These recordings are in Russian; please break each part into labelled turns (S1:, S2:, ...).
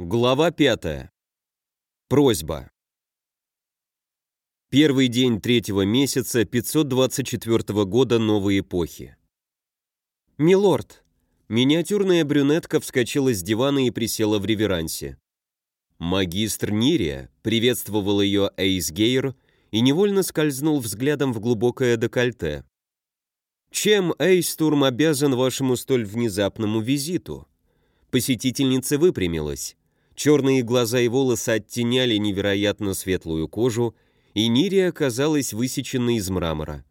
S1: Глава 5. Просьба. Первый день третьего месяца 524 года новой эпохи. «Милорд!» Миниатюрная брюнетка вскочила с дивана и присела в реверансе. Магистр Нирия приветствовал ее Эйс Гейр и невольно скользнул взглядом в глубокое декольте. «Чем Эйстурм обязан вашему столь внезапному визиту?» Посетительница выпрямилась. Черные глаза и волосы оттеняли невероятно светлую кожу, и Нирия оказалась высеченной из мрамора.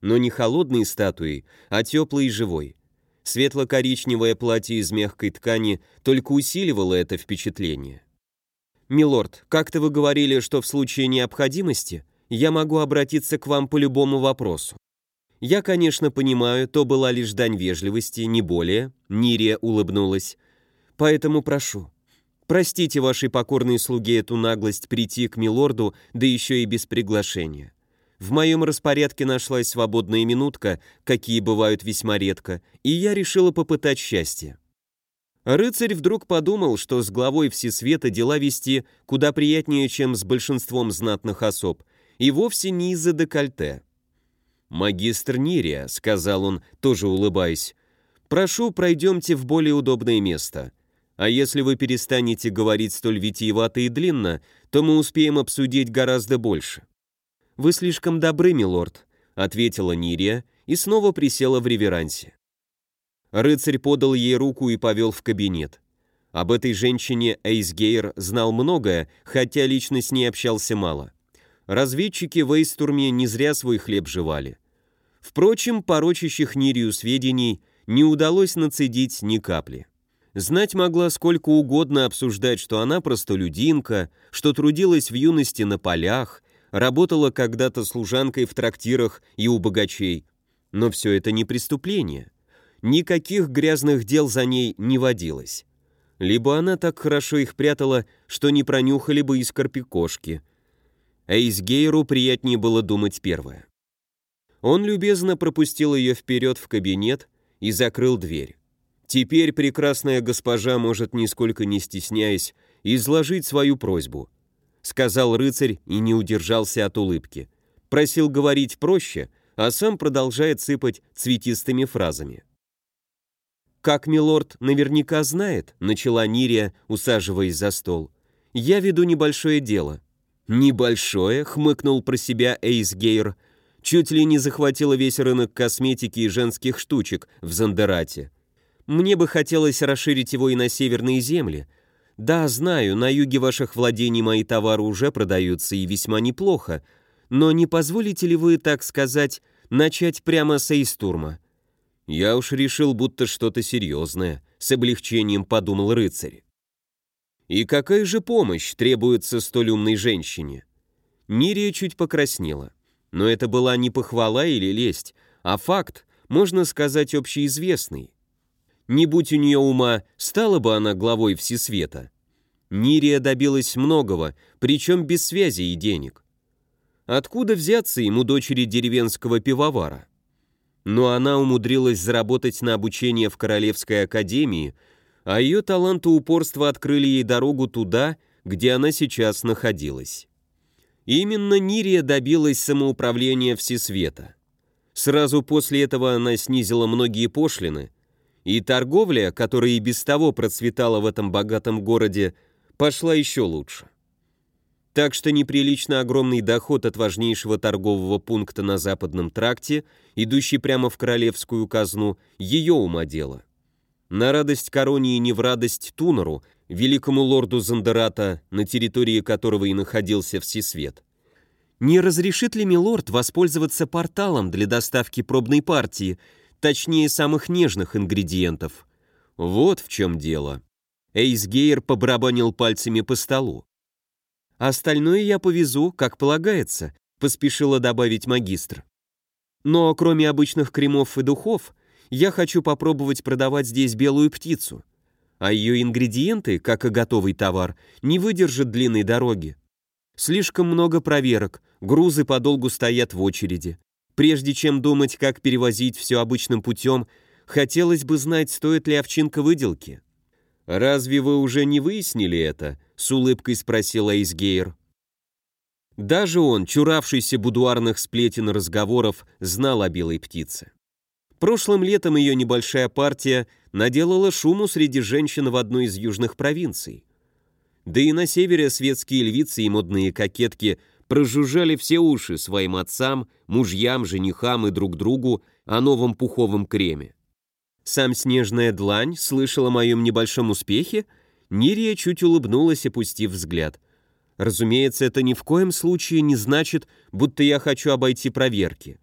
S1: Но не холодной статуей, а теплой и живой. Светло-коричневое платье из мягкой ткани только усиливало это впечатление. «Милорд, как-то вы говорили, что в случае необходимости я могу обратиться к вам по любому вопросу. Я, конечно, понимаю, то была лишь дань вежливости, не более», — Нирия улыбнулась. «Поэтому прошу, Простите вашей покорной слуге эту наглость прийти к милорду, да еще и без приглашения. В моем распорядке нашлась свободная минутка, какие бывают весьма редко, и я решила попытать счастье. Рыцарь вдруг подумал, что с главой Всесвета дела вести куда приятнее, чем с большинством знатных особ, и вовсе не из-за декольте. «Магистр Нирия», — сказал он, тоже улыбаясь, — «прошу, пройдемте в более удобное место. А если вы перестанете говорить столь витиевато и длинно, то мы успеем обсудить гораздо больше». «Вы слишком добры, милорд», — ответила Нирия и снова присела в реверансе. Рыцарь подал ей руку и повел в кабинет. Об этой женщине Эйсгейр знал многое, хотя лично с ней общался мало. Разведчики в Эйстурме не зря свой хлеб жевали. Впрочем, порочащих Нирию сведений не удалось нацедить ни капли. Знать могла сколько угодно обсуждать, что она простолюдинка, что трудилась в юности на полях, работала когда-то служанкой в трактирах и у богачей. Но все это не преступление. Никаких грязных дел за ней не водилось. Либо она так хорошо их прятала, что не пронюхали бы искорпи кошки. Эйсгейру приятнее было думать первое. Он любезно пропустил ее вперед в кабинет и закрыл дверь. Теперь прекрасная госпожа может, нисколько не стесняясь, изложить свою просьбу», — сказал рыцарь и не удержался от улыбки. Просил говорить проще, а сам продолжает сыпать цветистыми фразами. «Как милорд наверняка знает», — начала Нирия, усаживаясь за стол, — «я веду небольшое дело». «Небольшое», — хмыкнул про себя Эйс Гейр, чуть ли не захватила весь рынок косметики и женских штучек в Зандерате. Мне бы хотелось расширить его и на северные земли. Да, знаю, на юге ваших владений мои товары уже продаются и весьма неплохо, но не позволите ли вы, так сказать, начать прямо с Эйстурма? Я уж решил, будто что-то серьезное, с облегчением подумал рыцарь. И какая же помощь требуется столь умной женщине? Нирия чуть покраснела. Но это была не похвала или лесть, а факт, можно сказать, общеизвестный. Не будь у нее ума, стала бы она главой Всесвета. Нирия добилась многого, причем без связи и денег. Откуда взяться ему дочери деревенского пивовара? Но она умудрилась заработать на обучение в Королевской академии, а ее талант и упорство открыли ей дорогу туда, где она сейчас находилась. Именно Нирия добилась самоуправления Всесвета. Сразу после этого она снизила многие пошлины – и торговля, которая и без того процветала в этом богатом городе, пошла еще лучше. Так что неприлично огромный доход от важнейшего торгового пункта на западном тракте, идущий прямо в королевскую казну, ее ума дело. На радость короне и не в радость Тунору, великому лорду Зандерата, на территории которого и находился Всесвет. Не разрешит ли милорд воспользоваться порталом для доставки пробной партии, точнее самых нежных ингредиентов. Вот в чем дело. Эйс Гейер побарабанил пальцами по столу. «Остальное я повезу, как полагается», — поспешила добавить магистр. «Но кроме обычных кремов и духов, я хочу попробовать продавать здесь белую птицу. А ее ингредиенты, как и готовый товар, не выдержат длинной дороги. Слишком много проверок, грузы подолгу стоят в очереди. Прежде чем думать, как перевозить все обычным путем, хотелось бы знать, стоит ли овчинка выделки. «Разве вы уже не выяснили это?» — с улыбкой спросил Эйсгейр. Даже он, чуравшийся будуарных сплетен разговоров, знал о белой птице. Прошлым летом ее небольшая партия наделала шуму среди женщин в одной из южных провинций. Да и на севере светские львицы и модные кокетки прожужжали все уши своим отцам, мужьям, женихам и друг другу о новом пуховом креме. Сам снежная длань слышала о моем небольшом успехе, Нирия чуть улыбнулась, опустив взгляд. Разумеется, это ни в коем случае не значит, будто я хочу обойти проверки.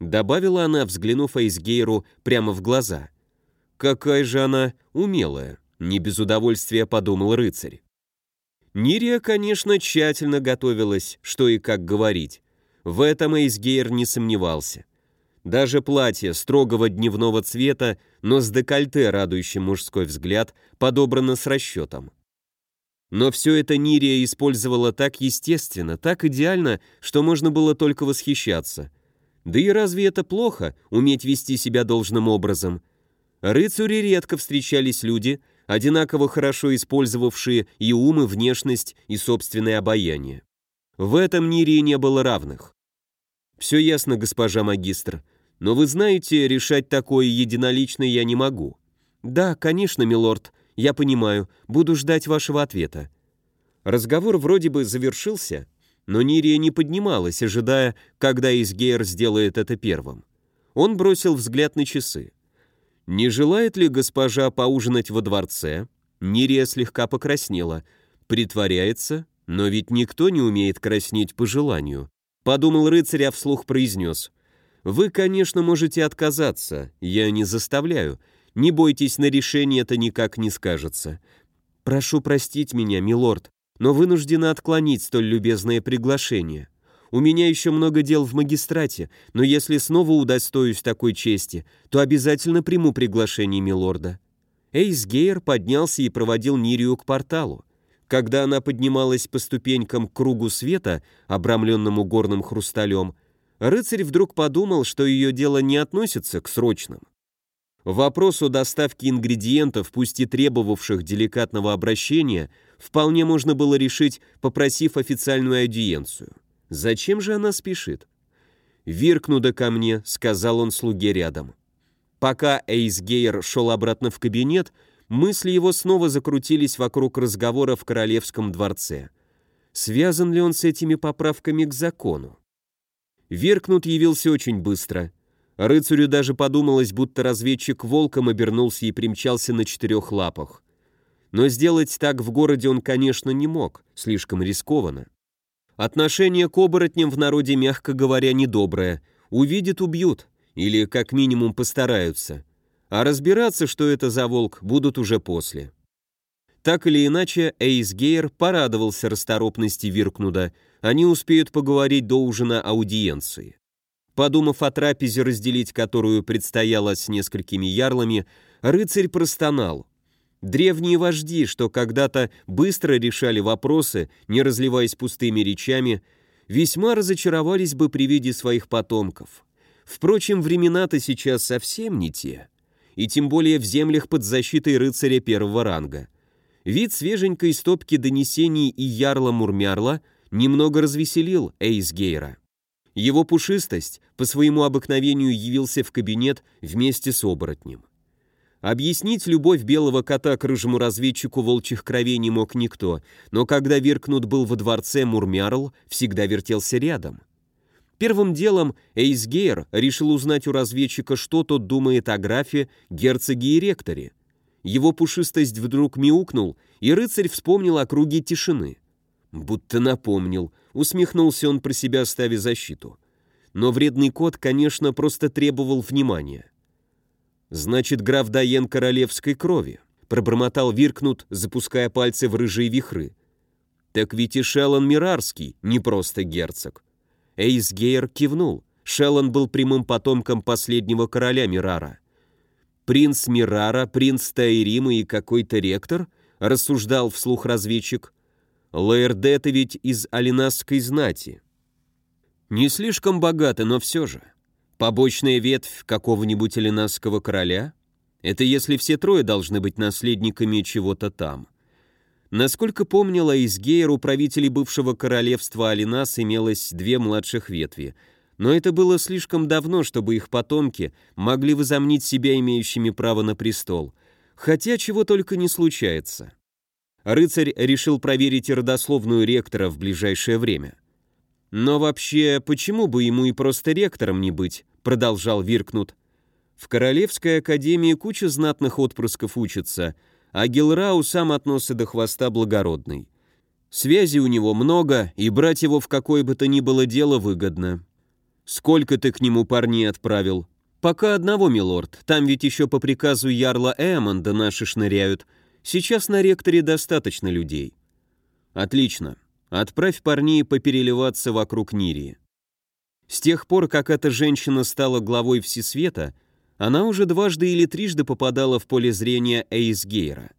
S1: Добавила она, взглянув Эйсгейру прямо в глаза. Какая же она умелая, не без удовольствия подумал рыцарь. Нирия, конечно, тщательно готовилась, что и как говорить. В этом Эйсгейр не сомневался. Даже платье строгого дневного цвета, но с декольте, радующим мужской взгляд, подобрано с расчетом. Но все это Нирия использовала так естественно, так идеально, что можно было только восхищаться. Да и разве это плохо, уметь вести себя должным образом? Рыцари редко встречались люди, одинаково хорошо использовавшие и ум, и внешность, и собственное обаяние. В этом мире не было равных. «Все ясно, госпожа магистр, но вы знаете, решать такое единолично я не могу». «Да, конечно, милорд, я понимаю, буду ждать вашего ответа». Разговор вроде бы завершился, но Нирия не поднималась, ожидая, когда Изгейр сделает это первым. Он бросил взгляд на часы. «Не желает ли госпожа поужинать во дворце?» Нирия слегка покраснела. «Притворяется? Но ведь никто не умеет краснеть по желанию». Подумал рыцарь, а вслух произнес. «Вы, конечно, можете отказаться. Я не заставляю. Не бойтесь, на решение это никак не скажется. Прошу простить меня, милорд, но вынуждена отклонить столь любезное приглашение. У меня еще много дел в магистрате, но если снова удостоюсь такой чести, то обязательно приму приглашение милорда». Эйс Гейер поднялся и проводил Нирию к порталу. Когда она поднималась по ступенькам к кругу света, обрамленному горным хрусталем, рыцарь вдруг подумал, что ее дело не относится к срочным. Вопрос о доставке ингредиентов, пусть и требовавших деликатного обращения, вполне можно было решить, попросив официальную аудиенцию. Зачем же она спешит? «Виркнуда ко мне», — сказал он слуге рядом. Пока Эйс Гейер шел обратно в кабинет, мысли его снова закрутились вокруг разговора в королевском дворце. Связан ли он с этими поправками к закону? Виркнут явился очень быстро. Рыцарю даже подумалось, будто разведчик волком обернулся и примчался на четырех лапах. Но сделать так в городе он, конечно, не мог, слишком рискованно. Отношение к оборотням в народе, мягко говоря, недоброе. Увидят – убьют. Или как минимум постараются. А разбираться, что это за волк, будут уже после. Так или иначе, Эйс Гейр порадовался расторопности Виркнуда. Они успеют поговорить до ужина аудиенции. Подумав о трапезе, разделить которую предстояло с несколькими ярлами, рыцарь простонал. Древние вожди, что когда-то быстро решали вопросы, не разливаясь пустыми речами, весьма разочаровались бы при виде своих потомков. Впрочем, времена-то сейчас совсем не те, и тем более в землях под защитой рыцаря первого ранга. Вид свеженькой стопки донесений и ярла-мурмярла немного развеселил Эйсгейра. Его пушистость по своему обыкновению явился в кабинет вместе с оборотнем. Объяснить любовь белого кота к рыжему разведчику волчьих кровей не мог никто, но когда Виркнут был во дворце, Мурмярл всегда вертелся рядом. Первым делом Эйсгейр решил узнать у разведчика, что тот думает о графе, герцоге и ректоре. Его пушистость вдруг мяукнул, и рыцарь вспомнил о круге тишины. Будто напомнил, усмехнулся он про себя, ставя защиту. Но вредный кот, конечно, просто требовал внимания. «Значит, граф Даен королевской крови», — пробормотал Виркнут, запуская пальцы в рыжие вихры. «Так ведь и Шеллон Мирарский, не просто герцог». Эйс Гейер кивнул. Шеллон был прямым потомком последнего короля Мирара. «Принц Мирара, принц Тайрима и какой-то ректор?» — рассуждал вслух разведчик. «Лаэрдеты ведь из алинасской знати». «Не слишком богаты, но все же. Побочная ветвь какого-нибудь элинасского короля? Это если все трое должны быть наследниками чего-то там. Насколько помнила Изгейр, у правителей бывшего королевства Алинас имелось две младших ветви, но это было слишком давно, чтобы их потомки могли возомнить себя имеющими право на престол, хотя чего только не случается. Рыцарь решил проверить родословную ректора в ближайшее время. «Но вообще, почему бы ему и просто ректором не быть?» — продолжал Виркнут. «В Королевской академии куча знатных отпрысков учатся, а Гилрау сам от носа до хвоста благородный. Связи у него много, и брать его в какое бы то ни было дело выгодно. Сколько ты к нему парней отправил? Пока одного, милорд, там ведь еще по приказу ярла Эммонда наши шныряют. Сейчас на ректоре достаточно людей. Отлично. Отправь парней попереливаться вокруг Нирии. С тех пор, как эта женщина стала главой Всесвета, она уже дважды или трижды попадала в поле зрения Эйсгейра.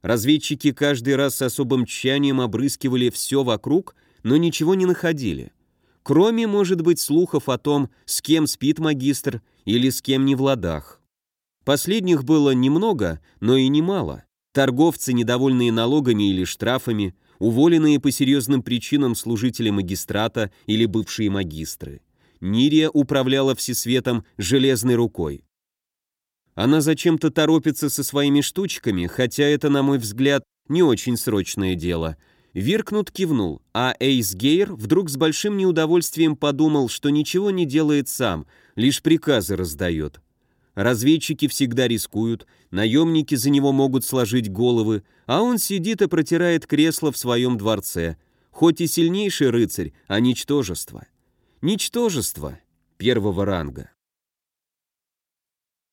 S1: Разведчики каждый раз с особым тщанием обрыскивали все вокруг, но ничего не находили. Кроме, может быть, слухов о том, с кем спит магистр или с кем не в ладах. Последних было немного, но и немало. Торговцы, недовольные налогами или штрафами, уволенные по серьезным причинам служители магистрата или бывшие магистры. Нирия управляла всесветом железной рукой. Она зачем-то торопится со своими штучками, хотя это, на мой взгляд, не очень срочное дело. Виркнут кивнул, а Эйс Гейр вдруг с большим неудовольствием подумал, что ничего не делает сам, лишь приказы раздает. Разведчики всегда рискуют, наемники за него могут сложить головы, а он сидит и протирает кресло в своем дворце, хоть и сильнейший рыцарь, а ничтожество. Ничтожество первого ранга.